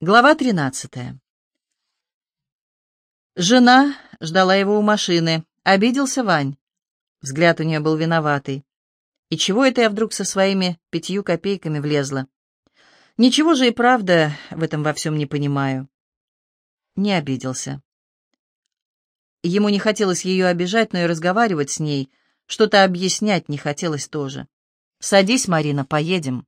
Глава 13. Жена ждала его у машины. Обиделся Вань. Взгляд у нее был виноватый. И чего это я вдруг со своими пятью копейками влезла? Ничего же и правда в этом во всем не понимаю. Не обиделся. Ему не хотелось ее обижать, но и разговаривать с ней, что-то объяснять не хотелось тоже. «Садись, Марина, поедем».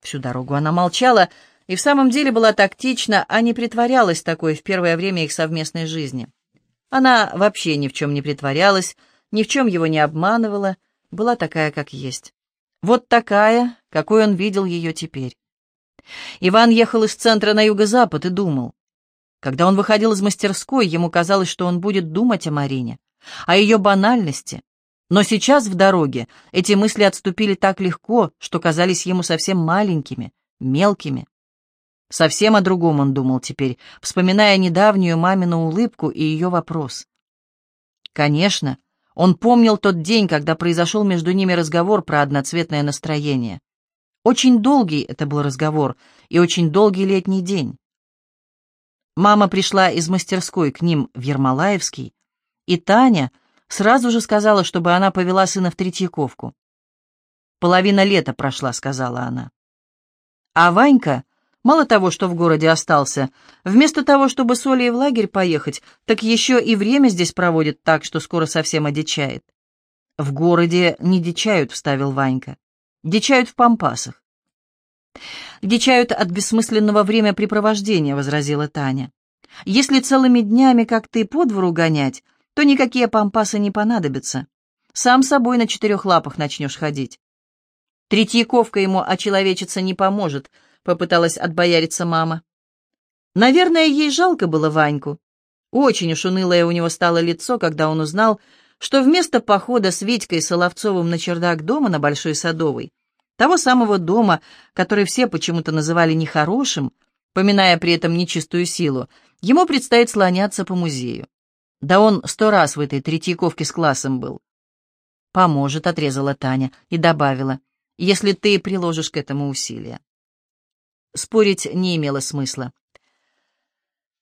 Всю дорогу она молчала, и в самом деле была тактична, а не притворялась такой в первое время их совместной жизни. Она вообще ни в чем не притворялась, ни в чем его не обманывала, была такая, как есть. Вот такая, какой он видел ее теперь. Иван ехал из центра на юго-запад и думал. Когда он выходил из мастерской, ему казалось, что он будет думать о Марине, о ее банальности. Но сейчас в дороге эти мысли отступили так легко, что казались ему совсем маленькими, мелкими. Совсем о другом он думал теперь, вспоминая недавнюю мамину улыбку и ее вопрос. Конечно, он помнил тот день, когда произошел между ними разговор про одноцветное настроение. Очень долгий это был разговор и очень долгий летний день. Мама пришла из мастерской к ним в Ермолаевский, и Таня сразу же сказала, чтобы она повела сына в Третьяковку. «Половина лета прошла», — сказала она. А Ванька Мало того, что в городе остался, вместо того, чтобы с Олей в лагерь поехать, так еще и время здесь проводит так, что скоро совсем одичает. «В городе не дичают», — вставил Ванька. «Дичают в пампасах». «Дичают от бессмысленного времяпрепровождения», — возразила Таня. «Если целыми днями, как ты, по двору гонять, то никакие пампасы не понадобятся. Сам собой на четырех лапах начнешь ходить. Третьяковка ему очеловечиться не поможет», попыталась отбояриться мама. Наверное, ей жалко было Ваньку. Очень уж унылое у него стало лицо, когда он узнал, что вместо похода с Витькой Соловцовым на чердак дома на Большой Садовой, того самого дома, который все почему-то называли нехорошим, поминая при этом нечистую силу, ему предстоит слоняться по музею. Да он сто раз в этой Третьяковке с классом был. «Поможет», — отрезала Таня и добавила, «если ты приложишь к этому усилия». Спорить не имело смысла.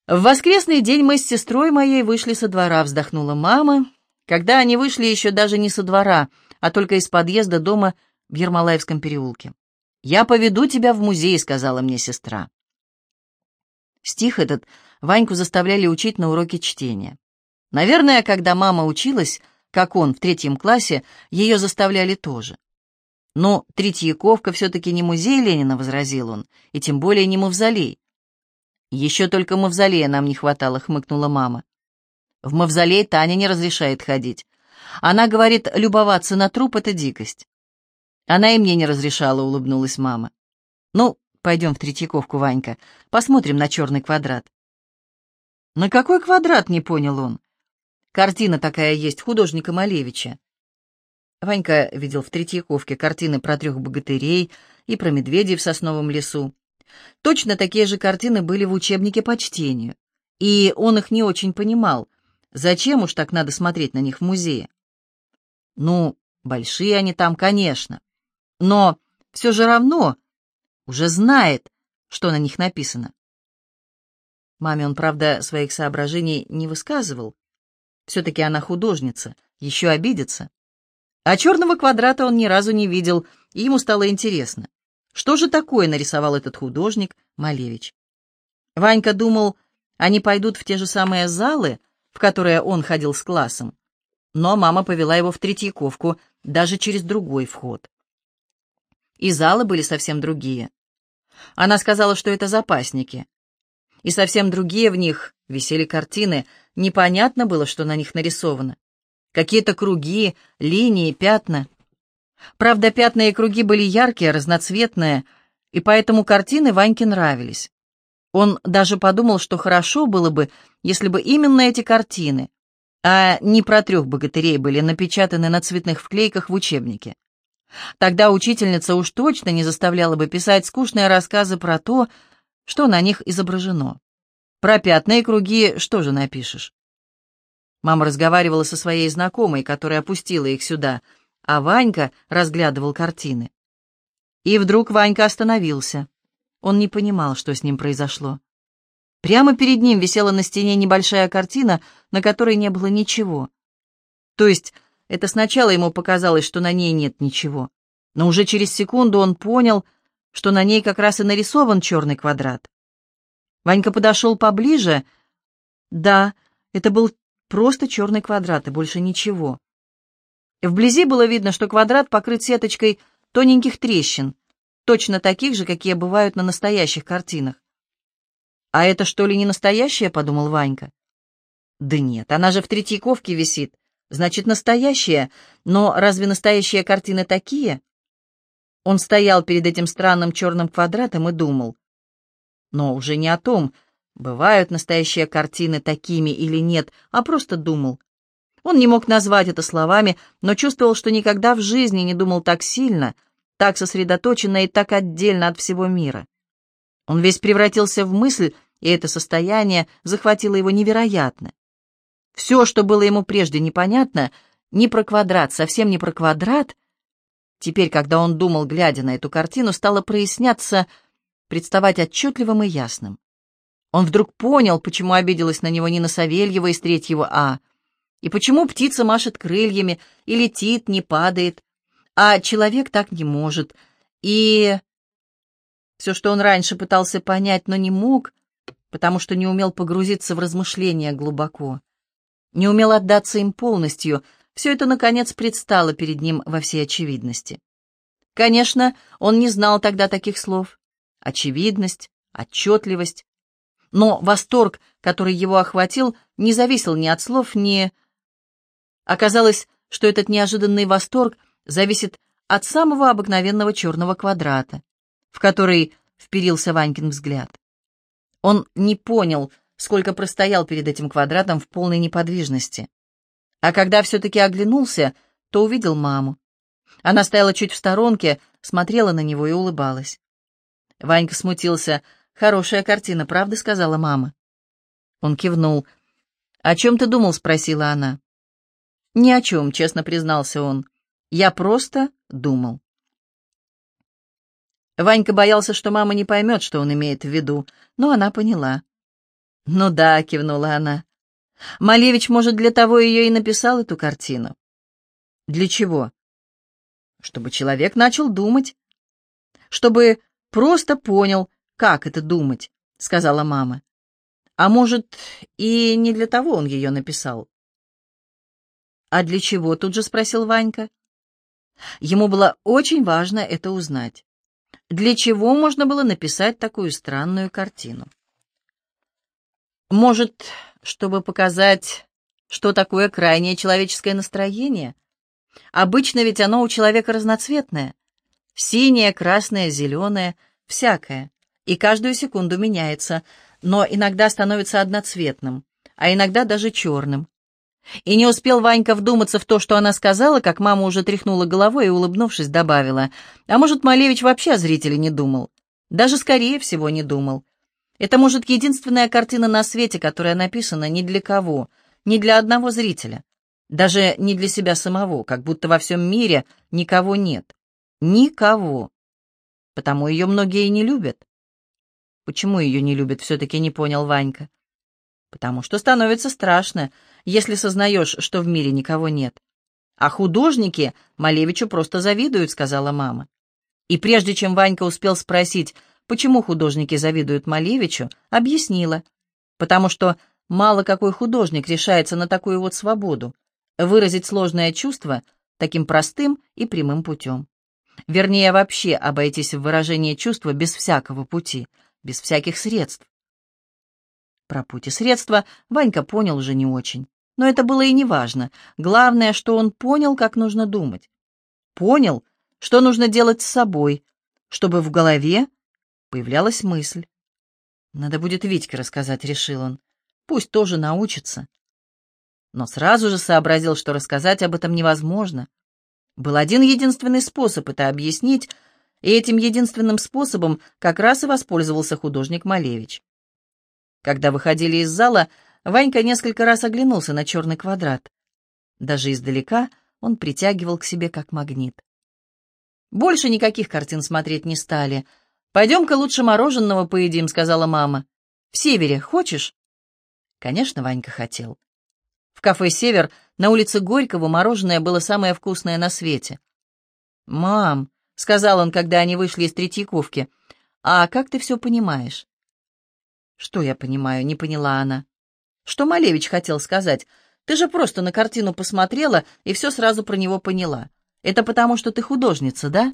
В воскресный день мы с сестрой моей вышли со двора, вздохнула мама. Когда они вышли еще даже не со двора, а только из подъезда дома в Ермолаевском переулке. «Я поведу тебя в музей», — сказала мне сестра. Стих этот Ваньку заставляли учить на уроке чтения. Наверное, когда мама училась, как он в третьем классе, ее заставляли тоже. «Но Третьяковка все-таки не музей Ленина», — возразил он, — «и тем более не мавзолей». «Еще только мавзолея нам не хватало», — хмыкнула мама. «В мавзолей Таня не разрешает ходить. Она говорит, любоваться на труп — это дикость». «Она и мне не разрешала», — улыбнулась мама. «Ну, пойдем в Третьяковку, Ванька, посмотрим на черный квадрат». «На какой квадрат?» — не понял он. «Картина такая есть художника Малевича. Ванька видел в Третьяковке картины про трех богатырей и про медведей в сосновом лесу. Точно такие же картины были в учебнике по чтению, и он их не очень понимал. Зачем уж так надо смотреть на них в музее? Ну, большие они там, конечно, но все же равно уже знает, что на них написано. Маме он, правда, своих соображений не высказывал. Все-таки она художница, еще обидится. А черного квадрата он ни разу не видел, и ему стало интересно. Что же такое нарисовал этот художник Малевич? Ванька думал, они пойдут в те же самые залы, в которые он ходил с классом. Но мама повела его в Третьяковку, даже через другой вход. И залы были совсем другие. Она сказала, что это запасники. И совсем другие в них висели картины, непонятно было, что на них нарисовано какие-то круги, линии, пятна. Правда, пятна и круги были яркие, разноцветные, и поэтому картины Ваньке нравились. Он даже подумал, что хорошо было бы, если бы именно эти картины, а не про трех богатырей, были напечатаны на цветных вклейках в учебнике. Тогда учительница уж точно не заставляла бы писать скучные рассказы про то, что на них изображено. Про пятна и круги что же напишешь? Мама разговаривала со своей знакомой, которая опустила их сюда, а Ванька разглядывал картины. И вдруг Ванька остановился. Он не понимал, что с ним произошло. Прямо перед ним висела на стене небольшая картина, на которой не было ничего. То есть это сначала ему показалось, что на ней нет ничего, но уже через секунду он понял, что на ней как раз и нарисован черный квадрат. Ванька подошел поближе. Да, это был просто черный квадрат и больше ничего. Вблизи было видно, что квадрат покрыт сеточкой тоненьких трещин, точно таких же, какие бывают на настоящих картинах. «А это что ли не настоящая?» — подумал Ванька. «Да нет, она же в Третьяковке висит. Значит, настоящая. Но разве настоящие картины такие?» Он стоял перед этим странным черным квадратом и думал. Но уже не о том, бывают настоящие картины такими или нет, а просто думал. Он не мог назвать это словами, но чувствовал, что никогда в жизни не думал так сильно, так сосредоточенно и так отдельно от всего мира. Он весь превратился в мысль, и это состояние захватило его невероятно. Все, что было ему прежде непонятно, не про квадрат, совсем не про квадрат, теперь, когда он думал, глядя на эту картину, стало проясняться, представать отчетливым и ясным. Он вдруг понял, почему обиделась на него Нина Савельева из третьего А, и почему птица машет крыльями и летит, не падает, а человек так не может, и... Все, что он раньше пытался понять, но не мог, потому что не умел погрузиться в размышления глубоко, не умел отдаться им полностью, все это, наконец, предстало перед ним во всей очевидности. Конечно, он не знал тогда таких слов. Очевидность, отчетливость. Но восторг, который его охватил, не зависел ни от слов, ни... Оказалось, что этот неожиданный восторг зависит от самого обыкновенного черного квадрата, в который вперился Ванькин взгляд. Он не понял, сколько простоял перед этим квадратом в полной неподвижности. А когда все-таки оглянулся, то увидел маму. Она стояла чуть в сторонке, смотрела на него и улыбалась. Ванька смутился. «Хорошая картина, правда?» — сказала мама. Он кивнул. «О чем ты думал?» — спросила она. «Ни о чем», — честно признался он. «Я просто думал». Ванька боялся, что мама не поймет, что он имеет в виду, но она поняла. «Ну да», — кивнула она. «Малевич, может, для того ее и написал эту картину». «Для чего?» «Чтобы человек начал думать. Чтобы просто понял, как это думать», — сказала мама. «А может, и не для того он ее написал?» «А для чего?» — тут же спросил Ванька. Ему было очень важно это узнать для чего можно было написать такую странную картину. Может, чтобы показать, что такое крайнее человеческое настроение? Обычно ведь оно у человека разноцветное. Синее, красное, зеленое, всякое. И каждую секунду меняется, но иногда становится одноцветным, а иногда даже черным. И не успел Ванька вдуматься в то, что она сказала, как мама уже тряхнула головой и, улыбнувшись, добавила. А может, Малевич вообще о зрителе не думал? Даже, скорее всего, не думал. Это, может, единственная картина на свете, которая написана ни для кого, ни для одного зрителя. Даже не для себя самого, как будто во всем мире никого нет. Никого. Потому ее многие не любят. Почему ее не любят, все-таки не понял Ванька. Потому что становится страшно, если сознаешь, что в мире никого нет. А художники Малевичу просто завидуют, сказала мама. И прежде чем Ванька успел спросить, почему художники завидуют Малевичу, объяснила. Потому что мало какой художник решается на такую вот свободу, выразить сложное чувство таким простым и прямым путем. Вернее, вообще обойтись в выражении чувства без всякого пути, без всяких средств. Про путь и средства Ванька понял уже не очень. Но это было и не важно. Главное, что он понял, как нужно думать. Понял, что нужно делать с собой, чтобы в голове появлялась мысль. «Надо будет Витьке рассказать», — решил он. «Пусть тоже научится». Но сразу же сообразил, что рассказать об этом невозможно. Был один единственный способ это объяснить, и этим единственным способом как раз и воспользовался художник Малевич. Когда выходили из зала, Ванька несколько раз оглянулся на черный квадрат. Даже издалека он притягивал к себе как магнит. Больше никаких картин смотреть не стали. «Пойдем-ка лучше мороженого поедим», — сказала мама. «В Севере хочешь?» Конечно, Ванька хотел. В кафе «Север» на улице Горького мороженое было самое вкусное на свете. «Мам», — сказал он, когда они вышли из Третьяковки, — «а как ты все понимаешь?» «Что я понимаю?» — не поняла она. «Что Малевич хотел сказать? Ты же просто на картину посмотрела и все сразу про него поняла. Это потому, что ты художница, да?»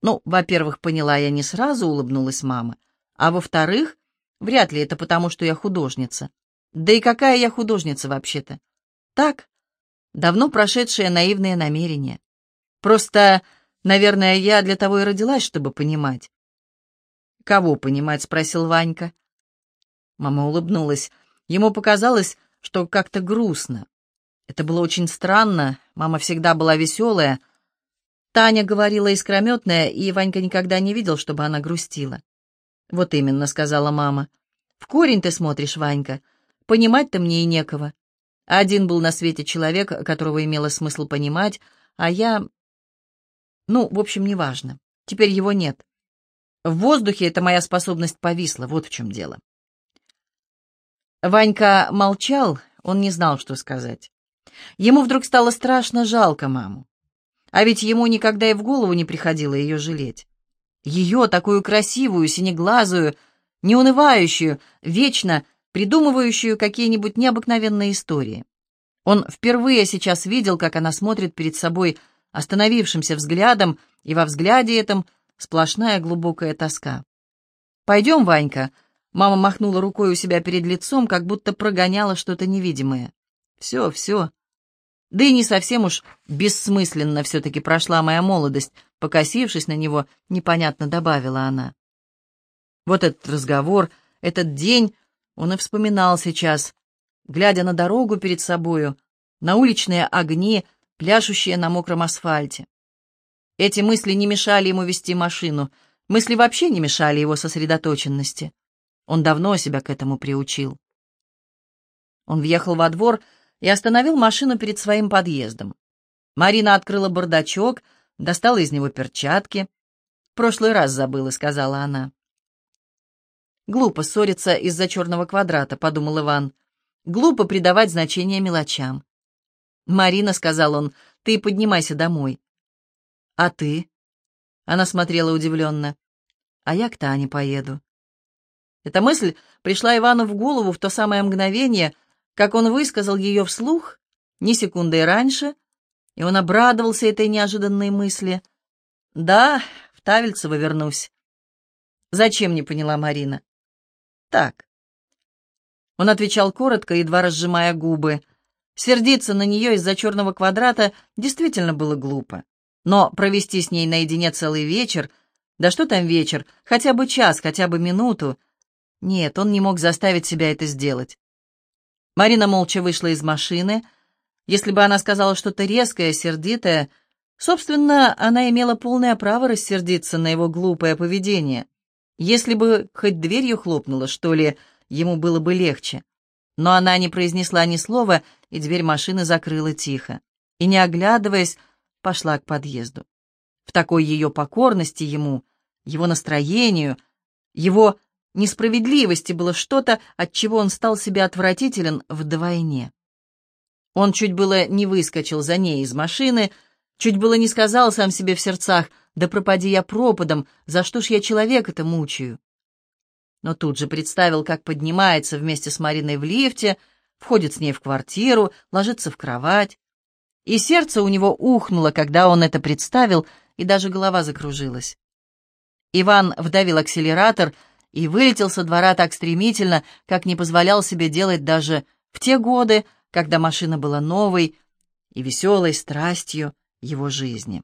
«Ну, во-первых, поняла я не сразу», — улыбнулась мама. «А во-вторых, вряд ли это потому, что я художница. Да и какая я художница вообще-то? Так, давно прошедшие наивные намерения. Просто, наверное, я для того и родилась, чтобы понимать». «Кого понимать?» — спросил Ванька. Мама улыбнулась. Ему показалось, что как-то грустно. Это было очень странно. Мама всегда была веселая, Таня говорила искрометная, и Ванька никогда не видел, чтобы она грустила. «Вот именно», — сказала мама. «В корень ты смотришь, Ванька. Понимать-то мне и некого. Один был на свете человек, которого имело смысл понимать, а я... Ну, в общем, неважно. Теперь его нет. В воздухе эта моя способность повисла, вот в чем дело». Ванька молчал, он не знал, что сказать. Ему вдруг стало страшно жалко маму. А ведь ему никогда и в голову не приходило ее жалеть. Ее, такую красивую, синеглазую, неунывающую, вечно придумывающую какие-нибудь необыкновенные истории. Он впервые сейчас видел, как она смотрит перед собой остановившимся взглядом, и во взгляде этом сплошная глубокая тоска. «Пойдем, Ванька», — мама махнула рукой у себя перед лицом, как будто прогоняла что-то невидимое. «Все, все, да и не совсем уж бессмысленно все-таки прошла моя молодость, покосившись на него, непонятно добавила она. Вот этот разговор, этот день он и вспоминал сейчас, глядя на дорогу перед собою, на уличные огни, пляшущие на мокром асфальте. Эти мысли не мешали ему вести машину, мысли вообще не мешали его сосредоточенности. Он давно себя к этому приучил. Он въехал во двор, и остановил машину перед своим подъездом. Марина открыла бардачок, достала из него перчатки. «Прошлый раз забыла», — сказала она. «Глупо ссориться из-за черного квадрата», — подумал Иван. «Глупо придавать значение мелочам». «Марина», — сказал он, — «ты поднимайся домой». «А ты?» Она смотрела удивленно. «А я к Тане поеду». Эта мысль пришла Ивану в голову в то самое мгновение, как он высказал ее вслух, ни секундой раньше, и он обрадовался этой неожиданной мысли. «Да, в Тавельцево вернусь». «Зачем?» — не поняла Марина. «Так». Он отвечал коротко, едва разжимая губы. Сердиться на нее из-за черного квадрата действительно было глупо. Но провести с ней наедине целый вечер, да что там вечер, хотя бы час, хотя бы минуту, нет, он не мог заставить себя это сделать. Марина молча вышла из машины. Если бы она сказала что-то резкое, сердитое, собственно, она имела полное право рассердиться на его глупое поведение. Если бы хоть дверью хлопнула, что ли, ему было бы легче. Но она не произнесла ни слова, и дверь машины закрыла тихо. И, не оглядываясь, пошла к подъезду. В такой ее покорности ему, его настроению, его несправедливости было что-то, от чего он стал себе отвратителен вдвойне. Он чуть было не выскочил за ней из машины, чуть было не сказал сам себе в сердцах, «Да пропади я пропадом, за что ж я человека-то мучаю?» Но тут же представил, как поднимается вместе с Мариной в лифте, входит с ней в квартиру, ложится в кровать. И сердце у него ухнуло, когда он это представил, и даже голова закружилась. Иван вдавил акселератор — и вылетел со двора так стремительно, как не позволял себе делать даже в те годы, когда машина была новой и веселой страстью его жизни.